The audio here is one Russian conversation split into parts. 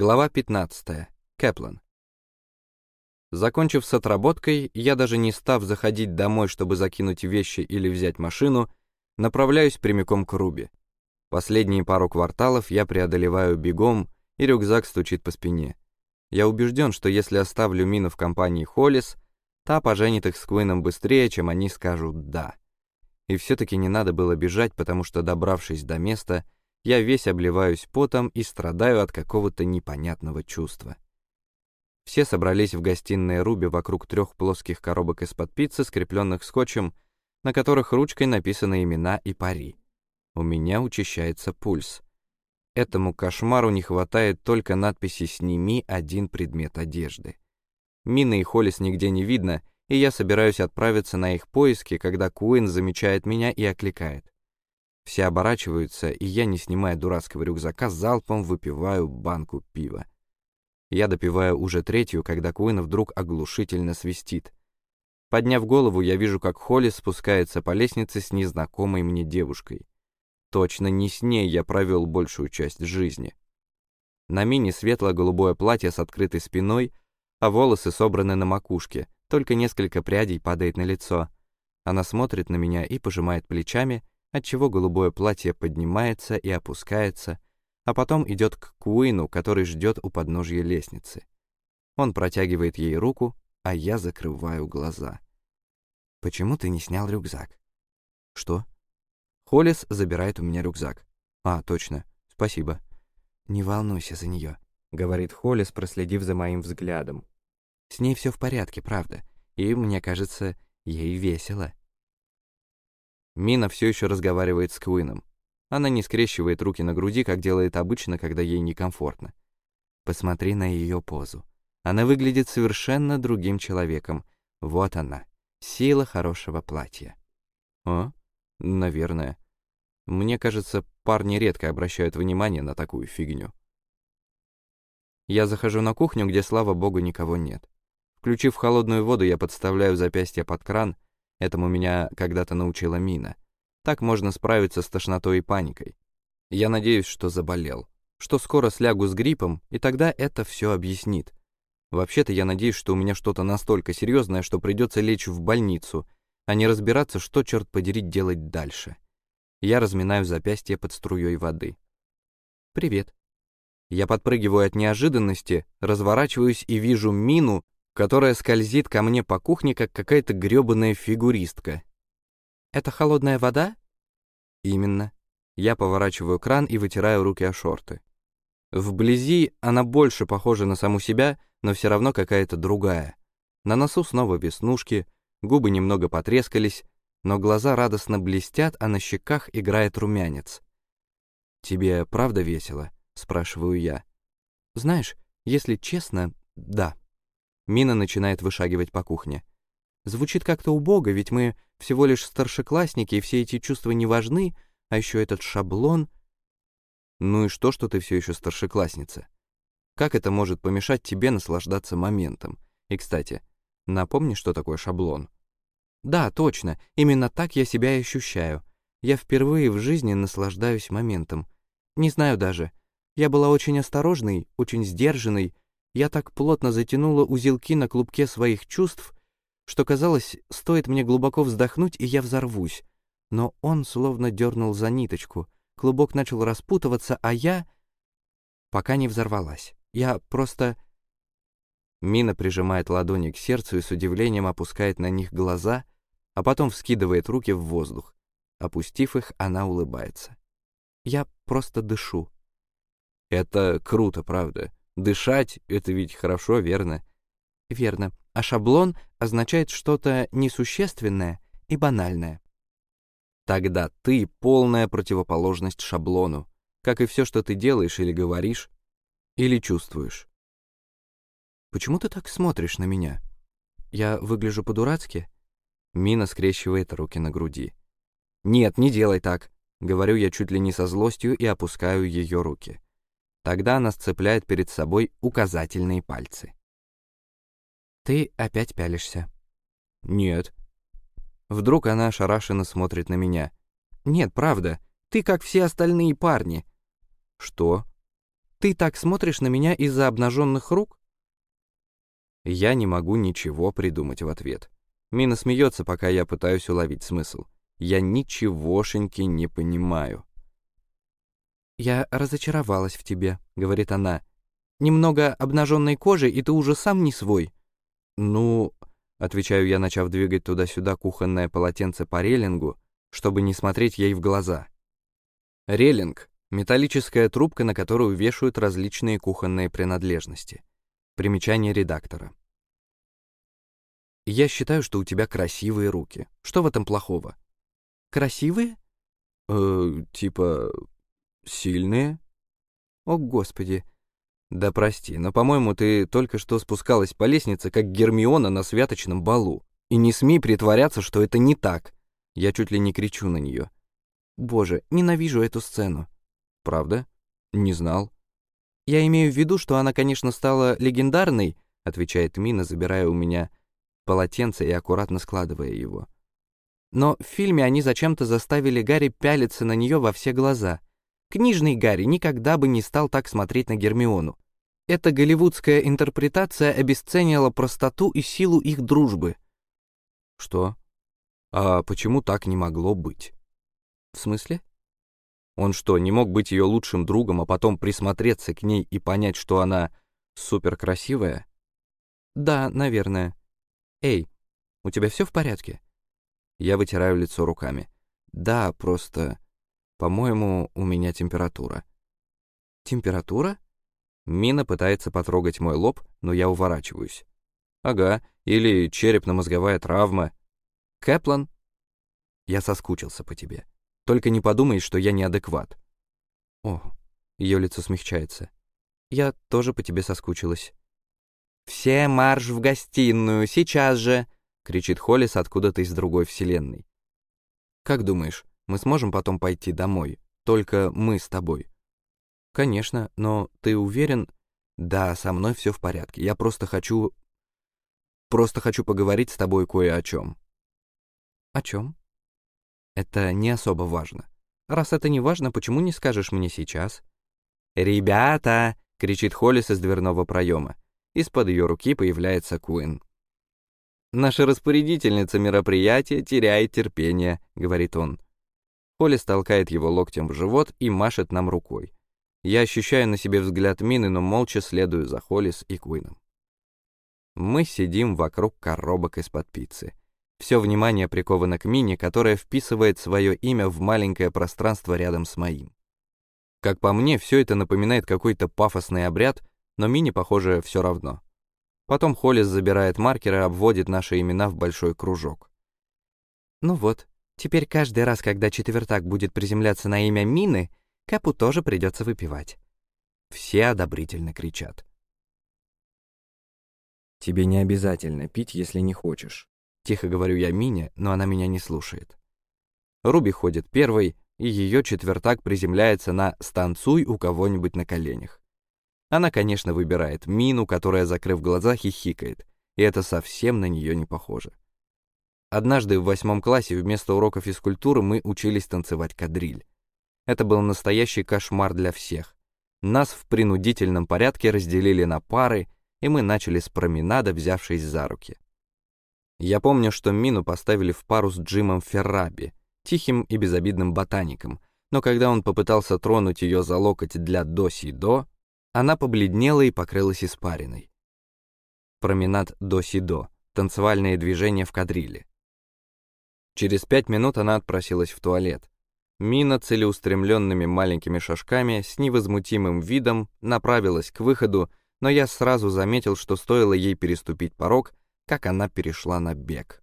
Глава 15. Кэплан. Закончив с отработкой, я даже не став заходить домой, чтобы закинуть вещи или взять машину, направляюсь прямиком к Руби. Последние пару кварталов я преодолеваю бегом, и рюкзак стучит по спине. Я убежден, что если оставлю Мину в компании Холлис, та поженит их с Квином быстрее, чем они скажут «да». И все-таки не надо было бежать, потому что, добравшись до места, я весь обливаюсь потом и страдаю от какого-то непонятного чувства. Все собрались в гостиной Руби вокруг трех плоских коробок из-под пиццы, скрепленных скотчем, на которых ручкой написаны имена и пари. У меня учащается пульс. Этому кошмару не хватает только надписи «Сними один предмет одежды». Мины и Холлис нигде не видно, и я собираюсь отправиться на их поиски, когда Куин замечает меня и окликает. Все оборачиваются, и я, не снимая дурацкого рюкзака, залпом выпиваю банку пива. Я допиваю уже третью, когда Куин вдруг оглушительно свистит. Подняв голову, я вижу, как Холли спускается по лестнице с незнакомой мне девушкой. Точно не с ней я провел большую часть жизни. На мини светло-голубое платье с открытой спиной, а волосы собраны на макушке, только несколько прядей падает на лицо. Она смотрит на меня и пожимает плечами, отчего голубое платье поднимается и опускается, а потом идет к Куину, который ждет у подножья лестницы. Он протягивает ей руку, а я закрываю глаза. «Почему ты не снял рюкзак?» «Что?» Холлис забирает у меня рюкзак. «А, точно. Спасибо». «Не волнуйся за нее», — говорит Холлис, проследив за моим взглядом. «С ней все в порядке, правда, и, мне кажется, ей весело». Мина все еще разговаривает с Куином. Она не скрещивает руки на груди, как делает обычно, когда ей некомфортно. Посмотри на ее позу. Она выглядит совершенно другим человеком. Вот она, сила хорошего платья. О, наверное. Мне кажется, парни редко обращают внимание на такую фигню. Я захожу на кухню, где, слава богу, никого нет. Включив холодную воду, я подставляю запястье под кран. Этому меня когда-то научила Мина. Так можно справиться с тошнотой и паникой. Я надеюсь, что заболел, что скоро слягу с гриппом, и тогда это все объяснит. Вообще-то я надеюсь, что у меня что-то настолько серьезное, что придется лечь в больницу, а не разбираться, что, черт подери, делать дальше. Я разминаю запястье под струей воды. «Привет». Я подпрыгиваю от неожиданности, разворачиваюсь и вижу Мину, которая скользит ко мне по кухне, как какая-то грёбаная фигуристка. «Это холодная вода?» «Именно». Я поворачиваю кран и вытираю руки о шорты. Вблизи она больше похожа на саму себя, но все равно какая-то другая. На носу снова веснушки, губы немного потрескались, но глаза радостно блестят, а на щеках играет румянец. «Тебе правда весело?» — спрашиваю я. «Знаешь, если честно, да». Мина начинает вышагивать по кухне. Звучит как-то убого, ведь мы всего лишь старшеклассники, и все эти чувства не важны, а еще этот шаблон. Ну и что, что ты все еще старшеклассница? Как это может помешать тебе наслаждаться моментом? И, кстати, напомни, что такое шаблон. Да, точно, именно так я себя и ощущаю. Я впервые в жизни наслаждаюсь моментом. Не знаю даже. Я была очень осторожной, очень сдержанной. Я так плотно затянула узелки на клубке своих чувств, что казалось, стоит мне глубоко вздохнуть, и я взорвусь. Но он словно дернул за ниточку. Клубок начал распутываться, а я... Пока не взорвалась. Я просто... Мина прижимает ладони к сердцу и с удивлением опускает на них глаза, а потом вскидывает руки в воздух. Опустив их, она улыбается. Я просто дышу. Это круто, правда. Дышать — это ведь хорошо, верно? Верно а шаблон означает что-то несущественное и банальное. Тогда ты полная противоположность шаблону, как и все, что ты делаешь или говоришь, или чувствуешь. Почему ты так смотришь на меня? Я выгляжу по-дурацки? Мина скрещивает руки на груди. Нет, не делай так, говорю я чуть ли не со злостью и опускаю ее руки. Тогда она сцепляет перед собой указательные пальцы. Ты опять пялишься. Нет. Вдруг она ошарашенно смотрит на меня. Нет, правда. Ты как все остальные парни. Что? Ты так смотришь на меня из-за обнаженных рук?» Я не могу ничего придумать в ответ. Мина смеется, пока я пытаюсь уловить смысл. Я ничегошеньки не понимаю. «Я разочаровалась в тебе», — говорит она. «Немного обнаженной кожи, и ты уже сам не свой». «Ну...» — отвечаю я, начав двигать туда-сюда кухонное полотенце по релингу, чтобы не смотреть ей в глаза. Релинг — металлическая трубка, на которую вешают различные кухонные принадлежности. Примечание редактора. «Я считаю, что у тебя красивые руки. Что в этом плохого?» «Красивые?» «Э, типа, Сильные? О, Господи. Да прости, но, по-моему, ты только что спускалась по лестнице, как Гермиона на святочном балу. И не смей притворяться, что это не так. Я чуть ли не кричу на нее. Боже, ненавижу эту сцену. Правда? Не знал. Я имею в виду, что она, конечно, стала легендарной, отвечает Мина, забирая у меня полотенце и аккуратно складывая его. Но в фильме они зачем-то заставили Гарри пялиться на нее во все глаза — Книжный Гарри никогда бы не стал так смотреть на Гермиону. Эта голливудская интерпретация обесценила простоту и силу их дружбы. Что? А почему так не могло быть? В смысле? Он что, не мог быть ее лучшим другом, а потом присмотреться к ней и понять, что она суперкрасивая? Да, наверное. Эй, у тебя все в порядке? Я вытираю лицо руками. Да, просто... По-моему, у меня температура. Температура? Мина пытается потрогать мой лоб, но я уворачиваюсь. Ага, или черепно-мозговая травма. Кэплан? Я соскучился по тебе. Только не подумай, что я неадекват. О, ее лицо смягчается. Я тоже по тебе соскучилась. «Все марш в гостиную, сейчас же!» — кричит Холлис откуда-то из другой вселенной. «Как думаешь, мы сможем потом пойти домой, только мы с тобой. Конечно, но ты уверен? Да, со мной все в порядке. Я просто хочу... Просто хочу поговорить с тобой кое о чем. О чем? Это не особо важно. Раз это не важно, почему не скажешь мне сейчас? «Ребята!» — кричит Холлис из дверного проема. Из-под ее руки появляется Куин. «Наша распорядительница мероприятия теряет терпение», — говорит он. Холлис толкает его локтем в живот и машет нам рукой. Я ощущаю на себе взгляд Мины, но молча следую за Холлис и Куином. Мы сидим вокруг коробок из-под пиццы. Все внимание приковано к Мине, которая вписывает свое имя в маленькое пространство рядом с моим. Как по мне, все это напоминает какой-то пафосный обряд, но Мине, похоже, все равно. Потом Холлис забирает маркер и обводит наши имена в большой кружок. «Ну вот, Теперь каждый раз, когда четвертак будет приземляться на имя Мины, Капу тоже придется выпивать. Все одобрительно кричат. «Тебе не обязательно пить, если не хочешь». Тихо говорю я Мине, но она меня не слушает. Руби ходит первой, и ее четвертак приземляется на «станцуй у кого-нибудь на коленях». Она, конечно, выбирает Мину, которая, закрыв глаза, хихикает, и это совсем на нее не похоже. Однажды в восьмом классе вместо урока физкультуры мы учились танцевать кадриль. Это был настоящий кошмар для всех. Нас в принудительном порядке разделили на пары, и мы начали с променада, взявшись за руки. Я помню, что Мину поставили в пару с Джимом Ферраби, тихим и безобидным ботаником, но когда он попытался тронуть ее за локоть для до-си-до, она побледнела и покрылась испариной. Променад до-си-до, танцевальные движения в кадриле. Через пять минут она отпросилась в туалет. Мина целеустремленными маленькими шажками с невозмутимым видом направилась к выходу, но я сразу заметил, что стоило ей переступить порог, как она перешла на бег.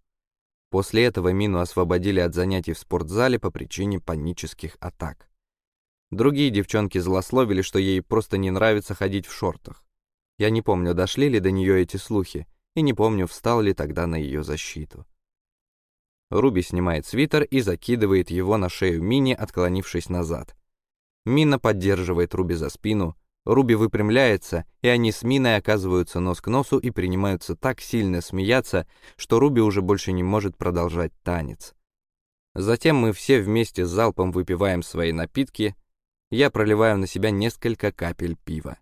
После этого Мину освободили от занятий в спортзале по причине панических атак. Другие девчонки злословили, что ей просто не нравится ходить в шортах. Я не помню, дошли ли до нее эти слухи, и не помню, встал ли тогда на ее защиту. Руби снимает свитер и закидывает его на шею Мини, отклонившись назад. Мина поддерживает Руби за спину, Руби выпрямляется, и они с Миной оказываются нос к носу и принимаются так сильно смеяться, что Руби уже больше не может продолжать танец. Затем мы все вместе с залпом выпиваем свои напитки, Я проливаю на себя несколько капель пива.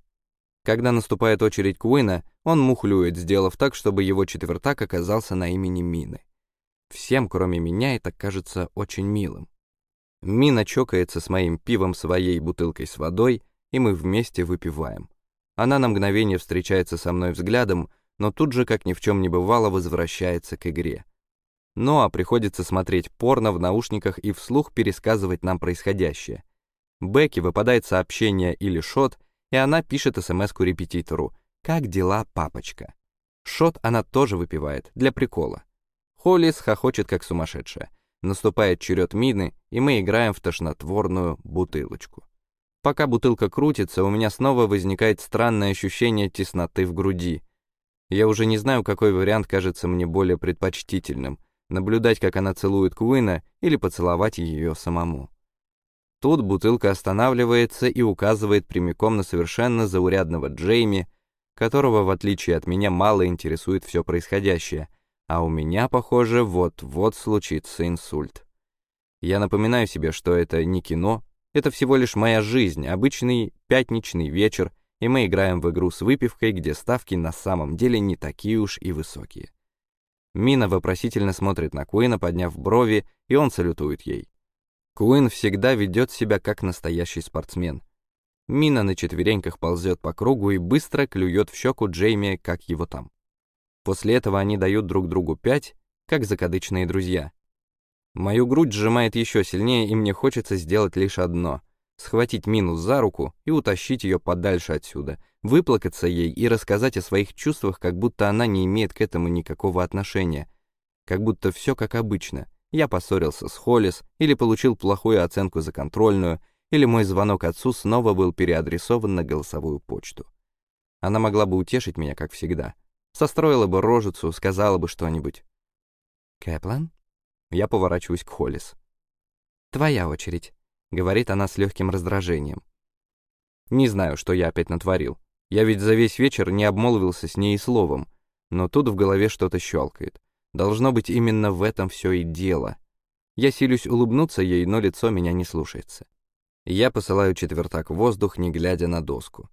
Когда наступает очередь Куина, он мухлюет, сделав так, чтобы его четвертак оказался на имени Мины. Всем, кроме меня, это кажется очень милым. Мина чокается с моим пивом своей бутылкой с водой, и мы вместе выпиваем. Она на мгновение встречается со мной взглядом, но тут же, как ни в чем не бывало, возвращается к игре. Ну а приходится смотреть порно в наушниках и вслух пересказывать нам происходящее. Бекки выпадает сообщение или шот, и она пишет смс-ку репетитору «Как дела, папочка?». Шот она тоже выпивает, для прикола. Холлис хохочет как сумасшедшая. Наступает черед мины, и мы играем в тошнотворную бутылочку. Пока бутылка крутится, у меня снова возникает странное ощущение тесноты в груди. Я уже не знаю, какой вариант кажется мне более предпочтительным — наблюдать, как она целует Куина, или поцеловать ее самому. Тут бутылка останавливается и указывает прямиком на совершенно заурядного Джейми, которого, в отличие от меня, мало интересует все происходящее, а у меня, похоже, вот-вот случится инсульт. Я напоминаю себе, что это не кино, это всего лишь моя жизнь, обычный пятничный вечер, и мы играем в игру с выпивкой, где ставки на самом деле не такие уж и высокие. Мина вопросительно смотрит на Куина, подняв брови, и он салютует ей. Куин всегда ведет себя как настоящий спортсмен. Мина на четвереньках ползет по кругу и быстро клюет в щеку Джейми, как его там. После этого они дают друг другу пять, как закадычные друзья. Мою грудь сжимает еще сильнее, и мне хочется сделать лишь одно — схватить Мину за руку и утащить ее подальше отсюда, выплакаться ей и рассказать о своих чувствах, как будто она не имеет к этому никакого отношения. Как будто все как обычно. Я поссорился с Холлис, или получил плохую оценку за контрольную, или мой звонок отцу снова был переадресован на голосовую почту. Она могла бы утешить меня, как всегда — Состроила бы рожицу, сказала бы что-нибудь. «Кэплан?» Я поворачиваюсь к Холлис. «Твоя очередь», — говорит она с легким раздражением. Не знаю, что я опять натворил. Я ведь за весь вечер не обмолвился с ней и словом, но тут в голове что-то щелкает. Должно быть, именно в этом все и дело. Я силюсь улыбнуться ей, но лицо меня не слушается. Я посылаю четвертак в воздух, не глядя на доску.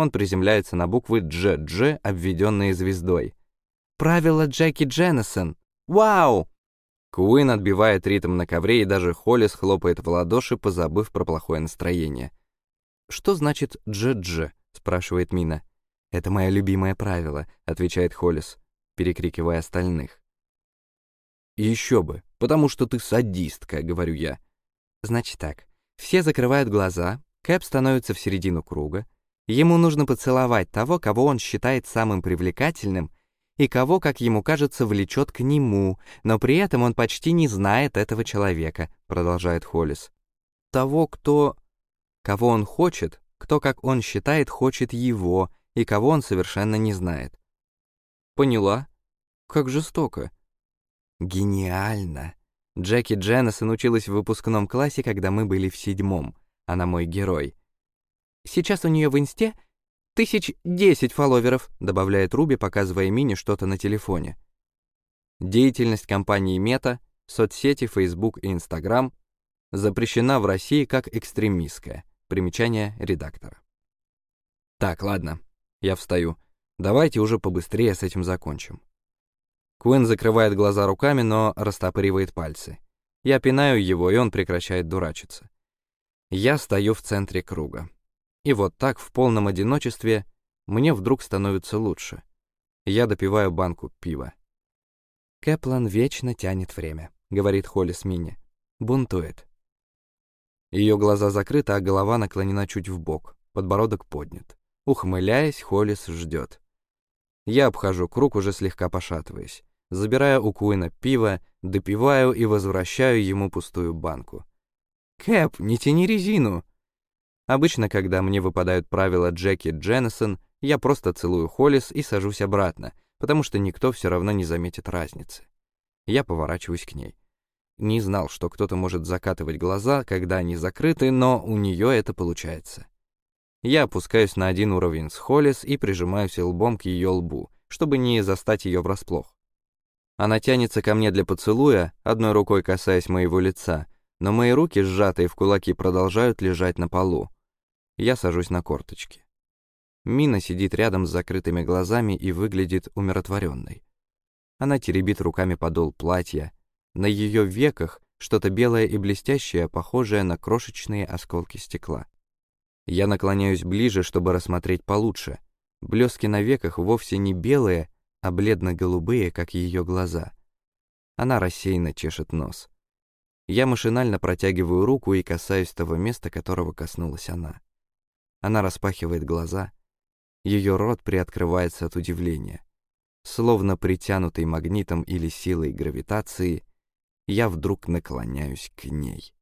Он приземляется на буквы «Дж-Дж», обведенные звездой. «Правило Джеки Дженнисон! Вау!» Куин отбивает ритм на ковре, и даже Холлис хлопает в ладоши, позабыв про плохое настроение. «Что значит «Дж-Дж»?» — спрашивает Мина. «Это мое любимое правило», — отвечает Холлис, перекрикивая остальных. «Еще бы, потому что ты садистка», — говорю я. «Значит так, все закрывают глаза, Кэп становится в середину круга, Ему нужно поцеловать того, кого он считает самым привлекательным, и кого, как ему кажется, влечет к нему, но при этом он почти не знает этого человека, продолжает Холлис. Того, кто... Кого он хочет, кто, как он считает, хочет его, и кого он совершенно не знает. Поняла? Как жестоко. Гениально. Джеки Дженнисон училась в выпускном классе, когда мы были в седьмом. Она мой герой. Сейчас у нее в инсте тысяч десять фолловеров», добавляет Руби, показывая Мини что-то на телефоне. Деятельность компании Мета, соцсети Facebook и Instagram запрещена в России как экстремистская. Примечание редактора. Так, ладно, я встаю. Давайте уже побыстрее с этим закончим. Куин закрывает глаза руками, но растопыривает пальцы. Я пинаю его, и он прекращает дурачиться. Я стою в центре круга. И вот так, в полном одиночестве, мне вдруг становится лучше. Я допиваю банку пива. «Кэплан вечно тянет время», — говорит Холлис Минни. «Бунтует». Ее глаза закрыты, а голова наклонена чуть в бок, подбородок поднят. Ухмыляясь, Холлис ждет. Я обхожу круг, уже слегка пошатываясь. Забираю у Куина пиво, допиваю и возвращаю ему пустую банку. «Кэп, не тяни резину!» Обычно, когда мне выпадают правила Джеки Дженнисон, я просто целую Холлис и сажусь обратно, потому что никто все равно не заметит разницы. Я поворачиваюсь к ней. Не знал, что кто-то может закатывать глаза, когда они закрыты, но у нее это получается. Я опускаюсь на один уровень с Холлис и прижимаюсь лбом к ее лбу, чтобы не застать ее врасплох. Она тянется ко мне для поцелуя, одной рукой касаясь моего лица, но мои руки, сжатые в кулаки, продолжают лежать на полу. Я сажусь на корточки. Мина сидит рядом с закрытыми глазами и выглядит умиротворенной. Она теребит руками подол платья. На ее веках что-то белое и блестящее, похожее на крошечные осколки стекла. Я наклоняюсь ближе, чтобы рассмотреть получше. Блески на веках вовсе не белые, а бледно-голубые, как ее глаза. Она рассеянно чешет нос. Я машинально протягиваю руку и касаюсь того места, которого коснулась она. Она распахивает глаза. Ее рот приоткрывается от удивления. Словно притянутый магнитом или силой гравитации, я вдруг наклоняюсь к ней.